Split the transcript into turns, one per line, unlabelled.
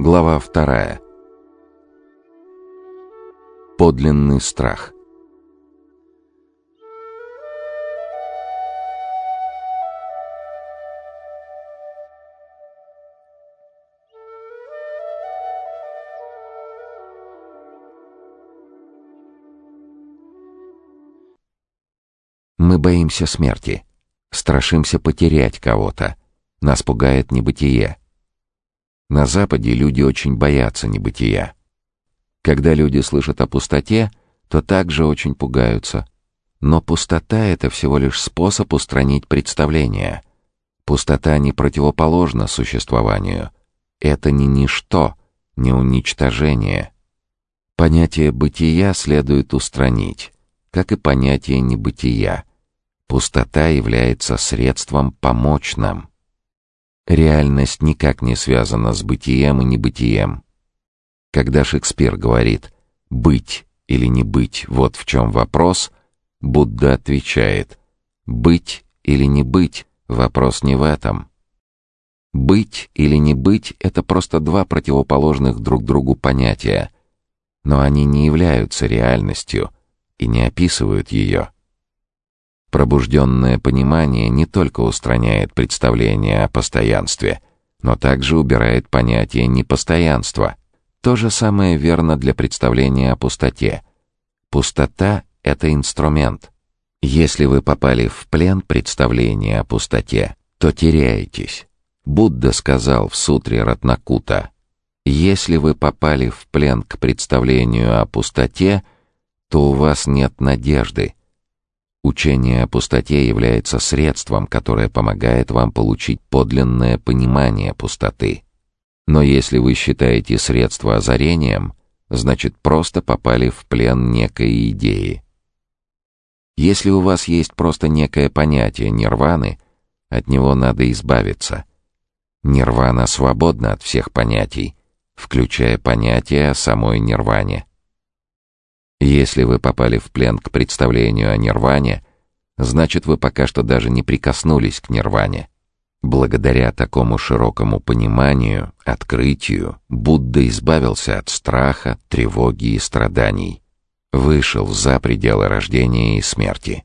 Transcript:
Глава вторая. Подлинный страх. Мы боимся смерти, страшимся потерять кого-то. Нас пугает небытие. На Западе люди очень боятся небытия. Когда люди слышат о пустоте, то также очень пугаются. Но пустота — это всего лишь способ устранить представление. Пустота не противоположна существованию. Это не ничто, не уничтожение. Понятие бытия следует устранить, как и понятие небытия. Пустота является средством помочь нам. Реальность никак не связана с бытием и небытием. Когда Шекспир говорит «быть» или «не быть» — вот в чем вопрос, Будда отвечает «быть» или «не быть» — вопрос не в этом. Быть или не быть — это просто два противоположных друг другу понятия, но они не являются реальностью и не описывают ее. Пробужденное понимание не только устраняет представление о постоянстве, но также убирает понятие непостоянства. То же самое верно для представления о пустоте. Пустота — это инструмент. Если вы попали в плен представления о пустоте, то теряетесь. Будда сказал в сутре Ратнакута, «Если вы попали в плен к представлению о пустоте, то у вас нет надежды, Учение о пустоте является средством, которое помогает вам получить подлинное понимание пустоты. Но если вы считаете средство озарением, значит просто попали в плен некой идеи. Если у вас есть просто некое понятие нирваны, от него надо избавиться. Нирвана свободна от всех понятий, включая понятие о самой нирване. Если вы попали в плен к представлению о нирване, значит, вы пока что даже не прикоснулись к нирване. Благодаря такому широкому пониманию, открытию, Будда избавился от страха, тревоги и страданий. Вышел за пределы рождения и смерти.